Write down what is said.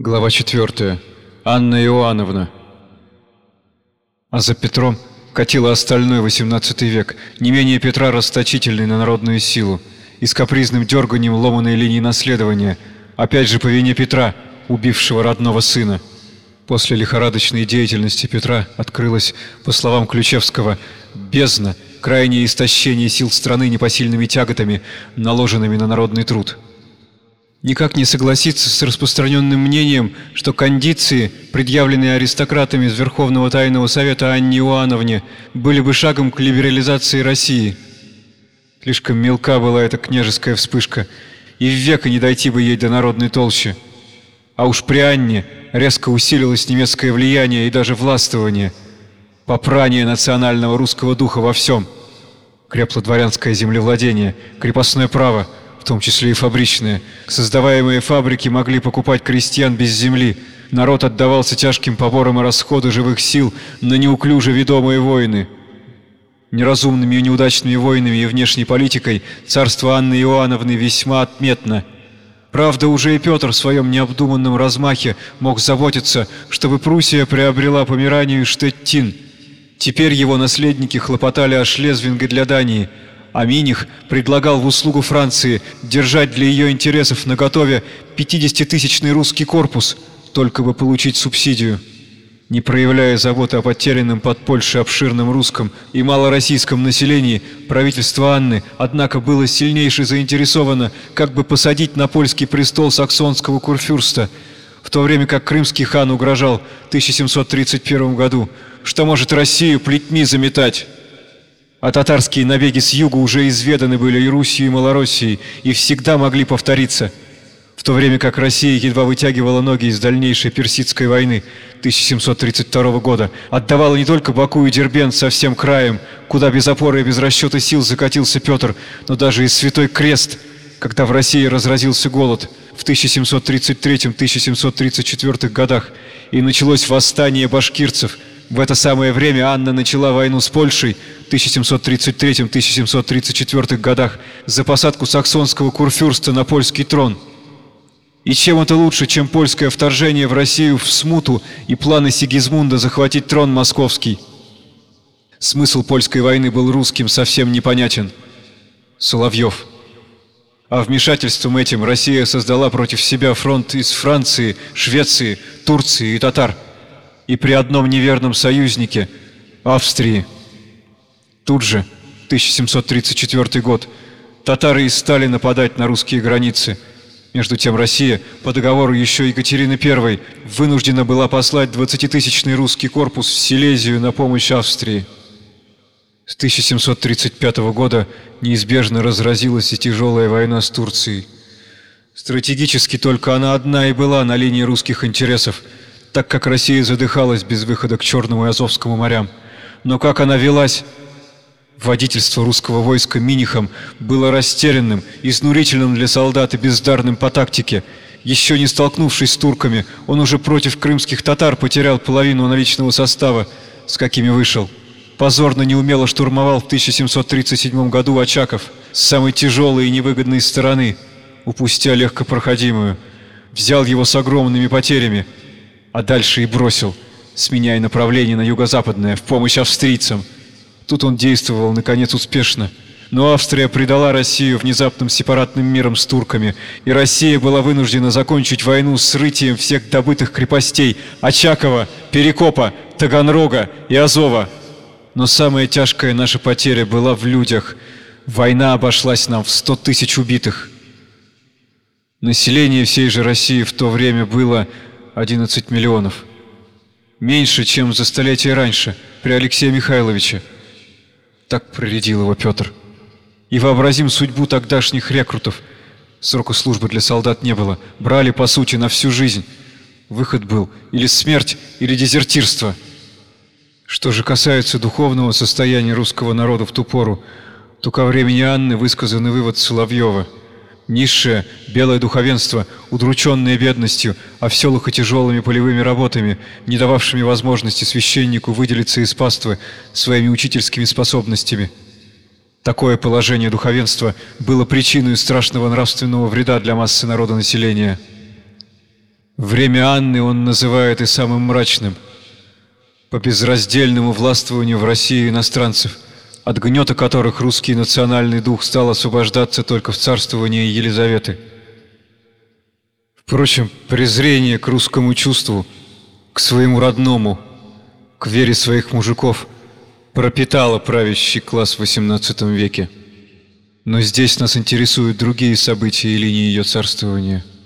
Глава 4. Анна Иоанновна. А за Петром катило остальной XVIII век, не менее Петра расточительный на народную силу, и с капризным дерганием ломаной линии наследования, опять же по вине Петра, убившего родного сына. После лихорадочной деятельности Петра открылась, по словам Ключевского, бездна, крайнее истощение сил страны непосильными тяготами, наложенными на народный труд – никак не согласиться с распространенным мнением, что кондиции, предъявленные аристократами из Верховного Тайного Совета Анне Иоанновне, были бы шагом к либерализации России. Слишком мелка была эта княжеская вспышка, и в века не дойти бы ей до народной толщи. А уж при Анне резко усилилось немецкое влияние и даже властвование, попрание национального русского духа во всем. Крепло дворянское землевладение, крепостное право – в том числе и фабричные. Создаваемые фабрики могли покупать крестьян без земли. Народ отдавался тяжким поборам и расходу живых сил на неуклюже ведомые войны. Неразумными и неудачными войнами и внешней политикой царство Анны Иоанновны весьма отметно. Правда, уже и Петр в своем необдуманном размахе мог заботиться, чтобы Пруссия приобрела Померанию и Штеттин. Теперь его наследники хлопотали о Шлезвинге для Дании – а Миних предлагал в услугу Франции держать для ее интересов наготове 50-тысячный русский корпус, только бы получить субсидию. Не проявляя заботы о потерянном под Польшей обширном русском и малороссийском населении, правительство Анны, однако, было сильнейше заинтересовано, как бы посадить на польский престол саксонского курфюрста, в то время как крымский хан угрожал в 1731 году, что может Россию плетьми заметать. А татарские набеги с юга уже изведаны были и Русью, и Малороссией, и всегда могли повториться. В то время как Россия едва вытягивала ноги из дальнейшей персидской войны 1732 года, отдавала не только Баку и Дербент со всем краем, куда без опоры и без расчета сил закатился Петр, но даже и Святой Крест, когда в России разразился голод в 1733-1734 годах, и началось восстание башкирцев – в это самое время Анна начала войну с Польшей в 1733-1734 годах за посадку саксонского курфюрста на польский трон. И чем это лучше, чем польское вторжение в Россию в смуту и планы Сигизмунда захватить трон московский? Смысл польской войны был русским совсем непонятен. Соловьев. А вмешательством этим Россия создала против себя фронт из Франции, Швеции, Турции и татар – и при одном неверном союзнике – Австрии. Тут же, 1734 год, татары и стали нападать на русские границы. Между тем Россия, по договору еще Екатерины I, вынуждена была послать 20-тысячный русский корпус в Силезию на помощь Австрии. С 1735 года неизбежно разразилась и тяжелая война с Турцией. Стратегически только она одна и была на линии русских интересов – так как Россия задыхалась без выхода к Черному и Азовскому морям. Но как она велась? Водительство русского войска Минихом было растерянным, изнурительным для солдат и бездарным по тактике. Еще не столкнувшись с турками, он уже против крымских татар потерял половину наличного состава, с какими вышел. Позорно неумело штурмовал в 1737 году Очаков с самой тяжелой и невыгодной стороны, упустя легкопроходимую. Взял его с огромными потерями – а дальше и бросил, сменяя направление на юго-западное в помощь австрийцам. Тут он действовал, наконец, успешно. Но Австрия предала Россию внезапным сепаратным миром с турками, и Россия была вынуждена закончить войну с рытием всех добытых крепостей Очакова, Перекопа, Таганрога и Азова. Но самая тяжкая наша потеря была в людях. Война обошлась нам в сто тысяч убитых. Население всей же России в то время было 11 миллионов. Меньше, чем за столетие раньше, при Алексее Михайловиче. Так проредил его Петр. И вообразим судьбу тогдашних рекрутов. Срока службы для солдат не было. Брали, по сути, на всю жизнь. Выход был или смерть, или дезертирство. Что же касается духовного состояния русского народа в ту пору, то ко времени Анны высказанный вывод Соловьева – Низшее, белое духовенство, удрученное бедностью, а в селах и тяжелыми полевыми работами, не дававшими возможности священнику выделиться из паствы своими учительскими способностями. Такое положение духовенства было причиной страшного нравственного вреда для массы народа населения. Время Анны он называет и самым мрачным. По безраздельному властвованию в России иностранцев, от гнета которых русский национальный дух стал освобождаться только в царствовании Елизаветы. Впрочем, презрение к русскому чувству, к своему родному, к вере своих мужиков пропитало правящий класс в XVIII веке. Но здесь нас интересуют другие события и линии ее царствования –